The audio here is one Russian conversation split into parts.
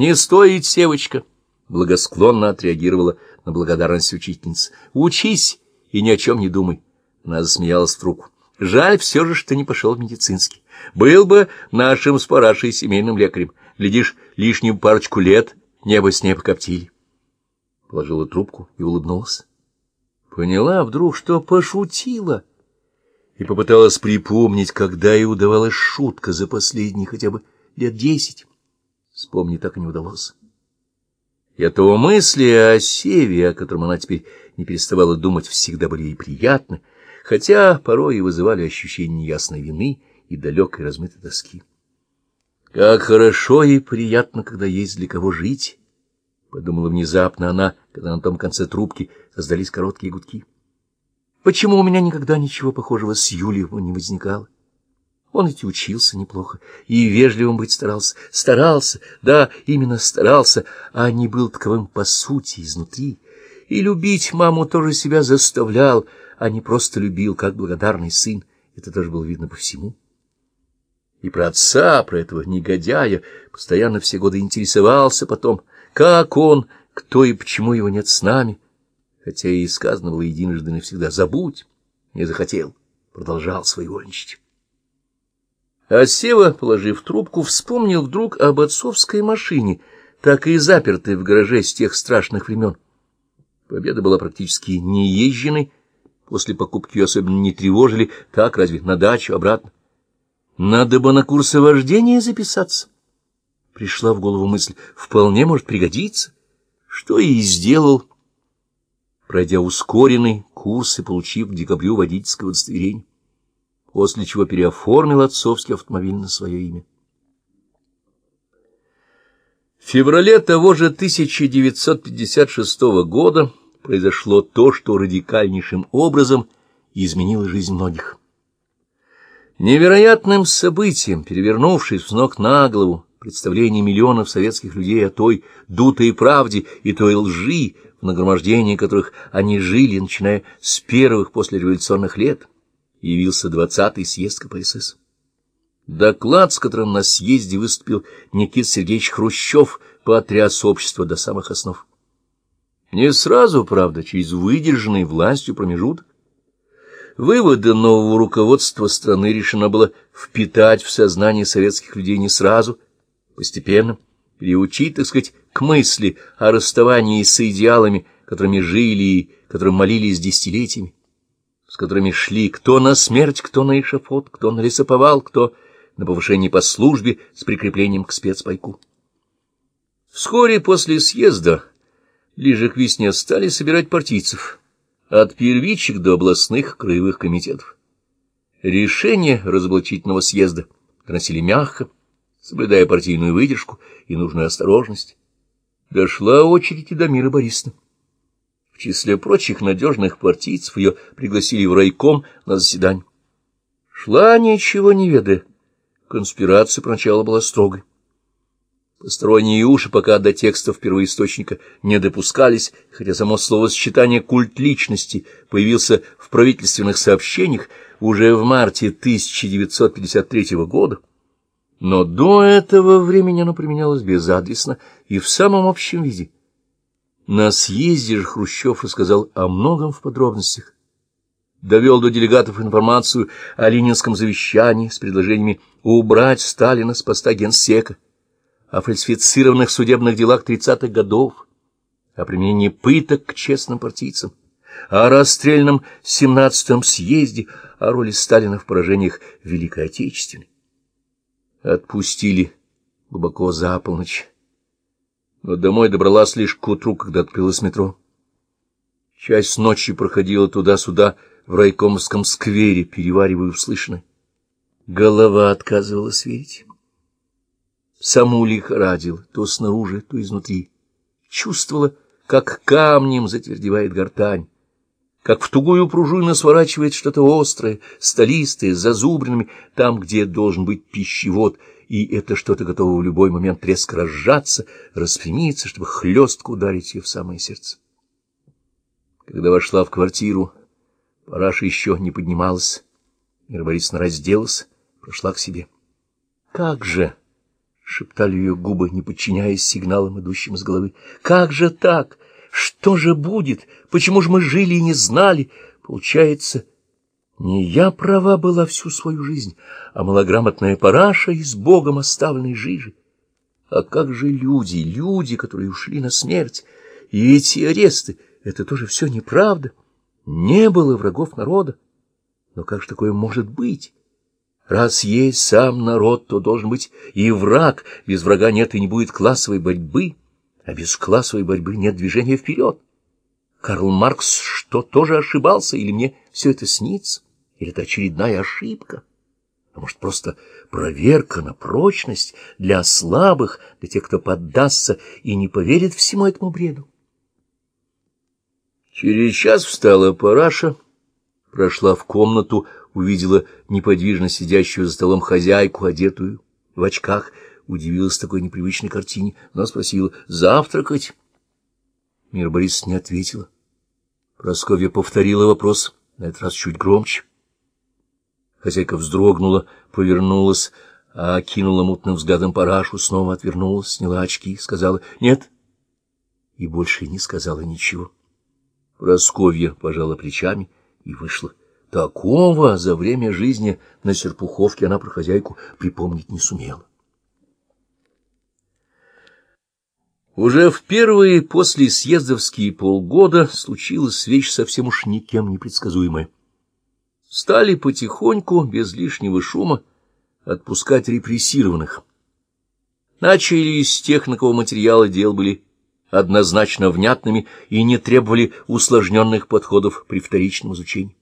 Не стоит, Севочка, — благосклонно отреагировала на благодарность учительницы. — Учись и ни о чем не думай. Она засмеялась в трубку. Жаль все же, что не пошел в медицинский. Был бы нашим с парашей семейным лекарем. Глядишь, лишнюю парочку лет небо с неба коптили. Положила трубку и улыбнулась. Поняла вдруг, что пошутила, и попыталась припомнить, когда ей удавалась шутка за последние хотя бы лет десять. Вспомнить так и не удалось. И этого мысли о Севе, о котором она теперь не переставала думать, всегда были ей приятны, хотя порой и вызывали ощущение неясной вины и далекой размытой тоски. Как хорошо и приятно, когда есть для кого жить, — подумала внезапно она, когда на том конце трубки создались короткие гудки. Почему у меня никогда ничего похожего с Юлием не возникало? Он ведь учился неплохо и вежливым быть старался. Старался, да, именно старался, а не был таковым по сути изнутри. И любить маму тоже себя заставлял, а не просто любил, как благодарный сын. Это тоже было видно по всему. И про отца, про этого негодяя, постоянно все годы интересовался потом, как он, кто и почему его нет с нами. Хотя и сказано было единожды навсегда «забудь», не захотел, продолжал своевольничать. А Сева, положив трубку, вспомнил вдруг об отцовской машине, так и запертой в гараже с тех страшных времен. Победа была практически неезженной, после покупки ее особенно не тревожили, так разве на дачу обратно. Надо бы на курсы вождения записаться. Пришла в голову мысль, вполне может пригодиться. Что и сделал, пройдя ускоренный курс и получив к декабрю водительское удостоверение после чего переоформил отцовский автомобиль на свое имя. В феврале того же 1956 года произошло то, что радикальнейшим образом изменило жизнь многих. Невероятным событием, перевернувшись с ног на голову, представление миллионов советских людей о той дутой правде и той лжи, в нагромождении которых они жили, начиная с первых послереволюционных лет, явился двадцатый съезд КПСС. Доклад, с которым на съезде выступил Никит Сергеевич Хрущев, потряс общество до самых основ. Не сразу, правда, через выдержанный властью промежуток. Выводы нового руководства страны решено было впитать в сознание советских людей не сразу, постепенно, приучить, так сказать, к мысли о расставании с идеалами, которыми жили и которым молились десятилетиями с которыми шли кто на смерть, кто на эшафот, кто на лесоповал, кто на повышение по службе с прикреплением к спецпайку. Вскоре после съезда, ближе к весне, стали собирать партийцев, от первичек до областных краевых комитетов. Решение разоблачительного съезда доносили мягко, соблюдая партийную выдержку и нужную осторожность. Дошла очередь и до Мира Борисовны числе прочих надежных партийцев ее пригласили в райком на заседание. Шла ничего не ведая. Конспирация поначалу была строгой. Посторонние уши пока до текстов первоисточника не допускались, хотя само словосочетание «культ личности» появился в правительственных сообщениях уже в марте 1953 года. Но до этого времени оно применялось безадресно и в самом общем виде. На съезде же Хрущев рассказал о многом в подробностях. Довел до делегатов информацию о ленинском завещании с предложениями убрать Сталина с поста генсека, о фальсифицированных судебных делах 30-х годов, о применении пыток к честным партийцам, о расстрельном 17-м съезде, о роли Сталина в поражениях Великой Отечественной. Отпустили глубоко за полночь но домой добралась лишь к утру, когда открылось метро. Часть ночи проходила туда-сюда в райкомском сквере, переваривая услышанное. Голова отказывалась верить. Саму лихорадила, то снаружи, то изнутри. Чувствовала, как камнем затвердевает гортань, как в тугую пружину сворачивает что-то острое, столистое, с зазубринами, там, где должен быть пищевод — и это что-то готово в любой момент резко разжаться, распрямиться, чтобы хлестко ударить ее в самое сердце. Когда вошла в квартиру, параша еще не поднималась. Мира Борисовна разделась, прошла к себе. Как же! шептали ее губы, не подчиняясь сигналам, идущим из головы. «Как же так? Что же будет? Почему же мы жили и не знали? Получается, не я права была всю свою жизнь, а малограмотная параша из Богом оставленной жижи. А как же люди, люди, которые ушли на смерть? И эти аресты — это тоже все неправда. Не было врагов народа. Но как же такое может быть?» Раз есть сам народ, то должен быть и враг. Без врага нет и не будет классовой борьбы, а без классовой борьбы нет движения вперед. Карл Маркс что, тоже ошибался, или мне все это снится, или это очередная ошибка? А может, просто проверка на прочность для слабых, для тех, кто поддастся и не поверит всему этому бреду? Через час встала Параша, прошла в комнату, увидела неподвижно сидящую за столом хозяйку, одетую в очках, удивилась такой непривычной картине, но спросила «Завтракать?» Мира Борис не ответила. Просковья повторила вопрос, на этот раз чуть громче. Хозяйка вздрогнула, повернулась, а мутным взглядом парашу, снова отвернулась, сняла очки, сказала «Нет» и больше не сказала ничего. Просковья пожала плечами и вышла. Такого за время жизни на Серпуховке она про хозяйку припомнить не сумела. Уже в первые после съездовские полгода случилась вещь совсем уж никем не предсказуемая. Стали потихоньку, без лишнего шума, отпускать репрессированных. Начали из тех, на кого материалы дел были однозначно внятными и не требовали усложненных подходов при вторичном изучении.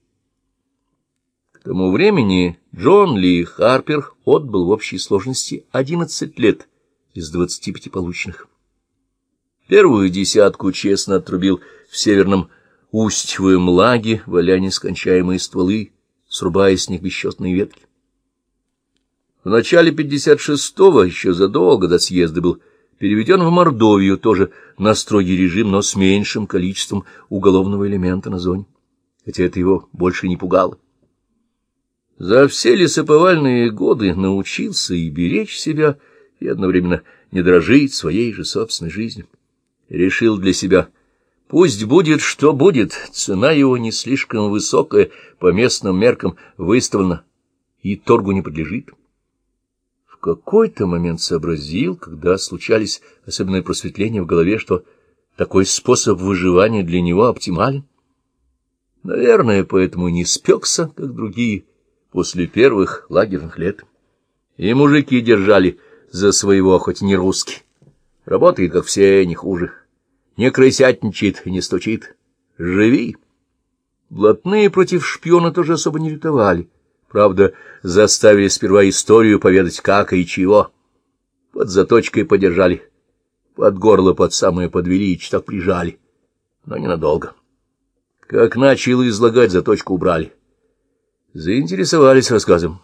К тому времени Джон Ли Харпер отбыл в общей сложности 11 лет из 25 полученных. Первую десятку честно отрубил в северном Устьевом лаге, валя нескончаемые стволы, срубая с них бесчетные ветки. В начале 56-го, еще задолго до съезда, был переведен в Мордовию, тоже на строгий режим, но с меньшим количеством уголовного элемента на зоне, хотя это его больше не пугало. За все лесоповальные годы научился и беречь себя, и одновременно не дрожить своей же собственной жизнью. Решил для себя, пусть будет, что будет, цена его не слишком высокая, по местным меркам выставлена, и торгу не подлежит. В какой-то момент сообразил, когда случались особенные просветления в голове, что такой способ выживания для него оптимален. Наверное, поэтому не спекся, как другие, после первых лагерных лет. И мужики держали за своего, хоть не русский. Работает, как все, не хуже. Не крысятничает и не стучит. Живи! Блатные против шпиона тоже особо не лютовали. Правда, заставили сперва историю поведать, как и чего. Под заточкой подержали, под горло под самое подвели и чток прижали. Но ненадолго. Как начал излагать, заточку убрали. Заинтересовались рассказом.